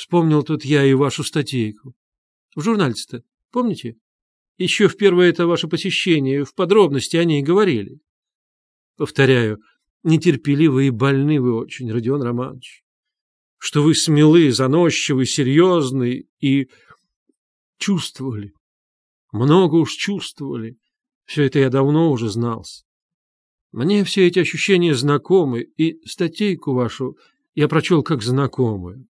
Вспомнил тут я и вашу статейку. В журнале-то, помните? Еще в первое это ваше посещение, в подробности о ней говорили. Повторяю, нетерпеливы и больны вы очень, Родион Романович. Что вы смелы, заносчивы, серьезны и чувствовали. Много уж чувствовали. Все это я давно уже знал. Мне все эти ощущения знакомы, и статейку вашу я прочел как знакомую.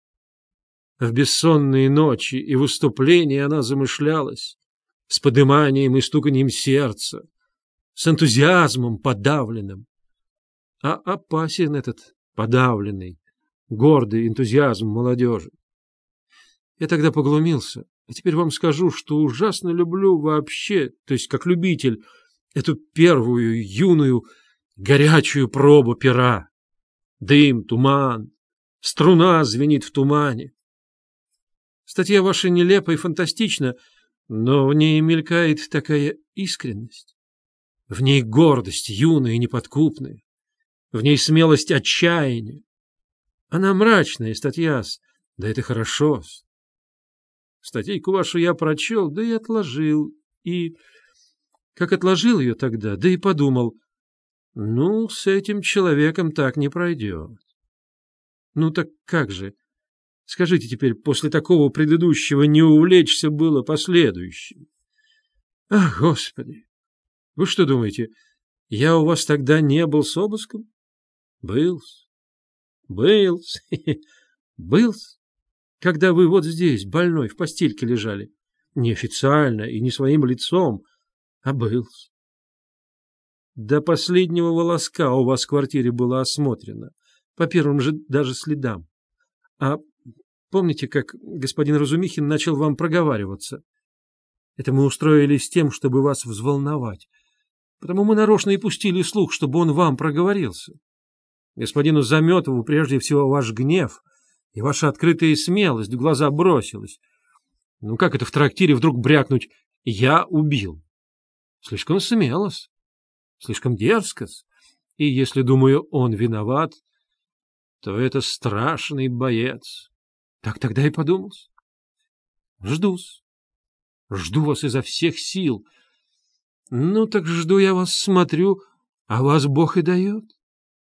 В бессонные ночи и выступления она замышлялась, с подыманием и стуканием сердца, с энтузиазмом подавленным. А опасен этот подавленный, гордый энтузиазм молодежи. Я тогда поглумился, а теперь вам скажу, что ужасно люблю вообще, то есть как любитель, эту первую, юную, горячую пробу пера. Дым, туман, струна звенит в тумане. Статья ваша нелепа и фантастична, но в ней мелькает такая искренность. В ней гордость юная и неподкупная. В ней смелость отчаяния. Она мрачная, статья, да это хорошо. Статейку вашу я прочел, да и отложил. И, как отложил ее тогда, да и подумал, ну, с этим человеком так не пройдет. Ну так как же? Скажите теперь, после такого предыдущего не увлечься было последующим? Ах, Господи! Вы что думаете, я у вас тогда не был с обыском? Был. Был. Был. Когда вы вот здесь, больной, в постельке лежали. Неофициально и не своим лицом, а был. До последнего волоска у вас в квартире было осмотрено, по первым же даже следам. А Помните, как господин Разумихин начал вам проговариваться? Это мы устроили с тем, чтобы вас взволновать. Потому мы нарочно и пустили слух, чтобы он вам проговорился. Господину Заметову прежде всего ваш гнев и ваша открытая смелость в глаза бросилась. Ну как это в трактире вдруг брякнуть «я убил»? Слишком смело слишком дерзко И если, думаю, он виноват, то это страшный боец. Так тогда и подумал. Жду-с. Жду вас изо всех сил. Ну, так жду я вас, смотрю, а вас Бог и дает.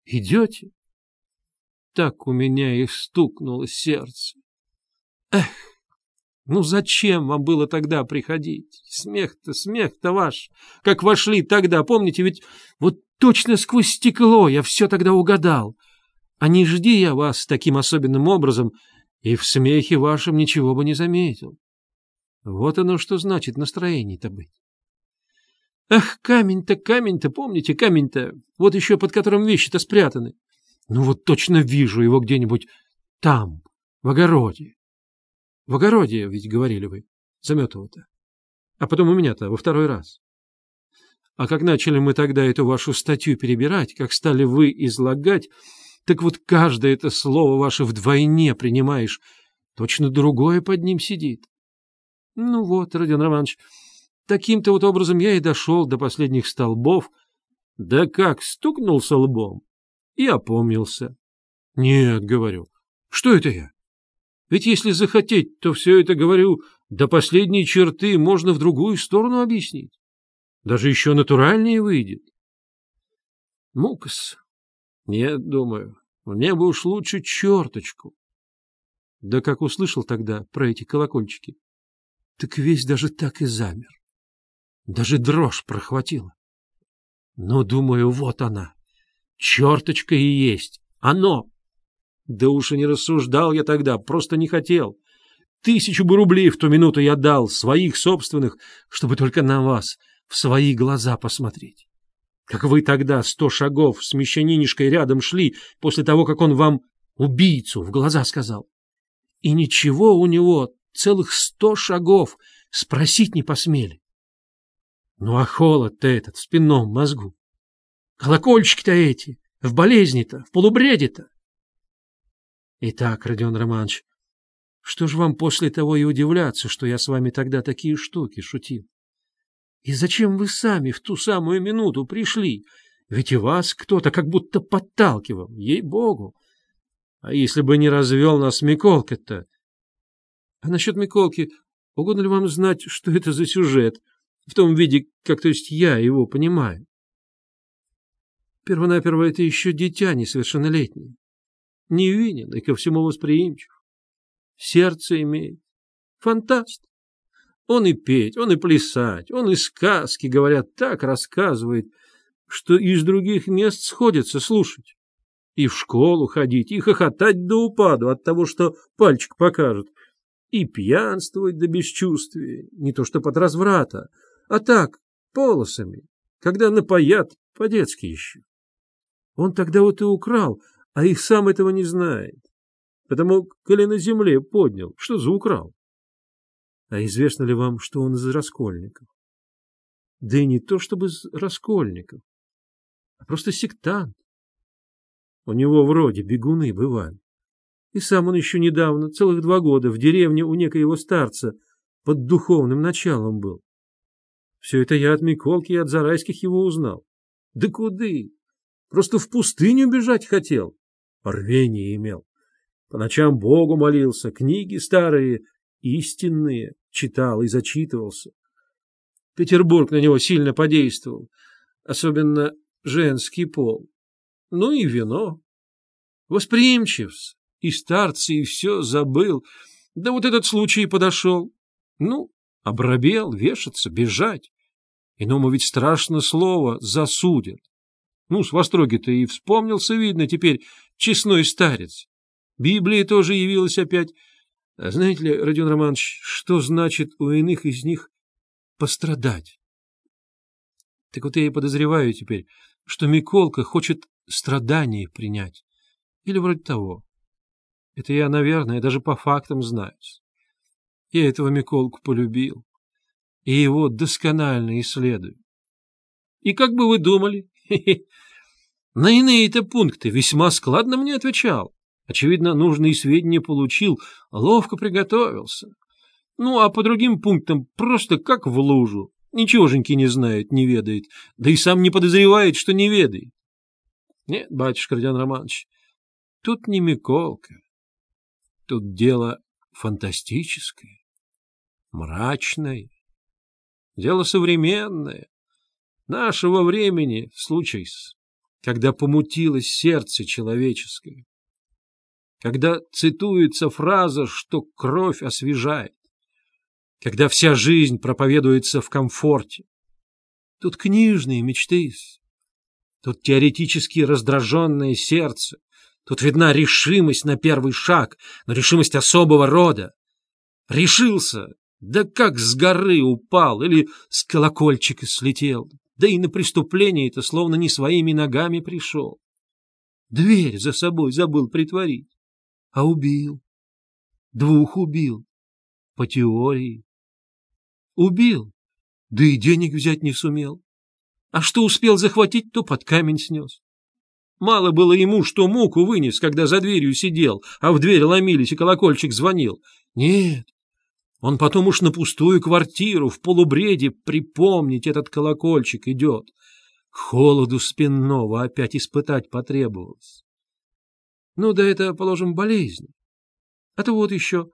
Идете? Так у меня и стукнуло сердце. Эх, ну зачем вам было тогда приходить? Смех-то, смех-то ваш. Как вошли тогда, помните, ведь вот точно сквозь стекло я все тогда угадал. А не жди я вас таким особенным образом — и в смехе вашем ничего бы не заметил. Вот оно что значит настроение-то быть. Ах, камень-то, камень-то, помните, камень-то, вот еще под которым вещи-то спрятаны. Ну вот точно вижу его где-нибудь там, в огороде. В огороде, ведь говорили вы, Заметова-то. А потом у меня-то во второй раз. А как начали мы тогда эту вашу статью перебирать, как стали вы излагать, так вот каждое это слово ваше вдвойне принимаешь. Точно другое под ним сидит. Ну вот, Родион Романович, таким-то вот образом я и дошел до последних столбов. Да как стукнулся лбом и опомнился. Нет, говорю, что это я? Ведь если захотеть, то все это, говорю, до последней черты можно в другую сторону объяснить. Даже еще натуральнее выйдет. Мукас, нет, думаю, мне бы уж лучше черточку. Да как услышал тогда про эти колокольчики, так весь даже так и замер. Даже дрожь прохватила. Но, думаю, вот она, черточка и есть, оно. Да уж и не рассуждал я тогда, просто не хотел. Тысячу бы рублей в ту минуту я дал, своих собственных, чтобы только на вас, в свои глаза посмотреть. Как вы тогда сто шагов с мещанинишкой рядом шли после того, как он вам убийцу в глаза сказал. И ничего у него целых сто шагов спросить не посмели. Ну а холод-то этот в спинном мозгу. Колокольчики-то эти, в болезни-то, в полубреде-то. Итак, Родион Романович, что ж вам после того и удивляться, что я с вами тогда такие штуки шутил? И зачем вы сами в ту самую минуту пришли? Ведь и вас кто-то как будто подталкивал, ей-богу. А если бы не развел нас Миколка-то, А насчет Миколки, угодно ли вам знать, что это за сюжет, в том виде, как, то есть, я его понимаю? Первонаперво это еще дитя несовершеннолетнее, невинен и ко всему восприимчив. Сердце имеет. Фантаст. Он и петь, он и плясать, он и сказки, говорят, так рассказывает, что из других мест сходится слушать. И в школу ходить, и хохотать до упаду от того, что пальчик покажет, и пьянствовать до бесчувствия, не то что под разврата, а так, полосами, когда напоят по-детски еще. Он тогда вот и украл, а их сам этого не знает. Потому, коли на земле поднял, что за украл? А известно ли вам, что он из раскольников? Да и не то чтобы из раскольников, а просто сектант. У него вроде бегуны бывали. И сам он еще недавно, целых два года, в деревне у некоего старца под духовным началом был. Все это я от Миколки и от Зарайских его узнал. Да куды? Просто в пустыню бежать хотел. Рвение имел. По ночам Богу молился, книги старые, истинные, читал и зачитывался. Петербург на него сильно подействовал, особенно женский пол. Ну и вино. Восприимчив, и старцы, и все забыл. Да вот этот случай подошел. Ну, обрабел, вешаться, бежать. Иному ведь страшно слово засудят. Ну, с востроги-то и вспомнился, видно, теперь честной старец. Библия тоже явилась опять. А знаете ли, Родион Романович, что значит у иных из них пострадать? Так вот я и подозреваю теперь, что Миколка хочет страдания принять. Или вроде того. Это я, наверное, даже по фактам знаю. Я этого Миколку полюбил. И его досконально исследую. И как бы вы думали? На иные-то пункты весьма складно мне отвечал. Очевидно, нужные сведения получил, ловко приготовился. Ну, а по другим пунктам просто как в лужу. Ничегоженьки не знает, не ведает, да и сам не подозревает, что не ведает. Нет, батюшка Родион Романович, тут не Миколка. Тут дело фантастическое, мрачное, дело современное, нашего времени, случай, когда помутилось сердце человеческое когда цитуется фраза, что кровь освежает, когда вся жизнь проповедуется в комфорте. Тут книжные мечты, тут теоретически раздраженное сердце, тут видна решимость на первый шаг, но решимость особого рода. Решился, да как с горы упал или с колокольчика слетел, да и на преступление это словно не своими ногами пришел. Дверь за собой забыл притворить а убил. Двух убил. По теории. Убил, да и денег взять не сумел. А что успел захватить, то под камень снес. Мало было ему, что муку вынес, когда за дверью сидел, а в дверь ломились и колокольчик звонил. Нет, он потом уж на пустую квартиру в полубреде припомнить этот колокольчик идет. Холоду спинного опять испытать потребовалось. Ну да это, положим, болезнь. А то вот еще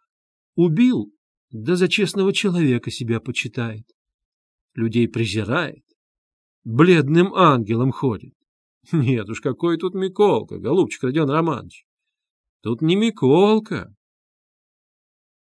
убил, да за честного человека себя почитает. Людей презирает. Бледным ангелом ходит. Нет уж, какой тут Миколка, голубчик Родион Романович. Тут не Миколка,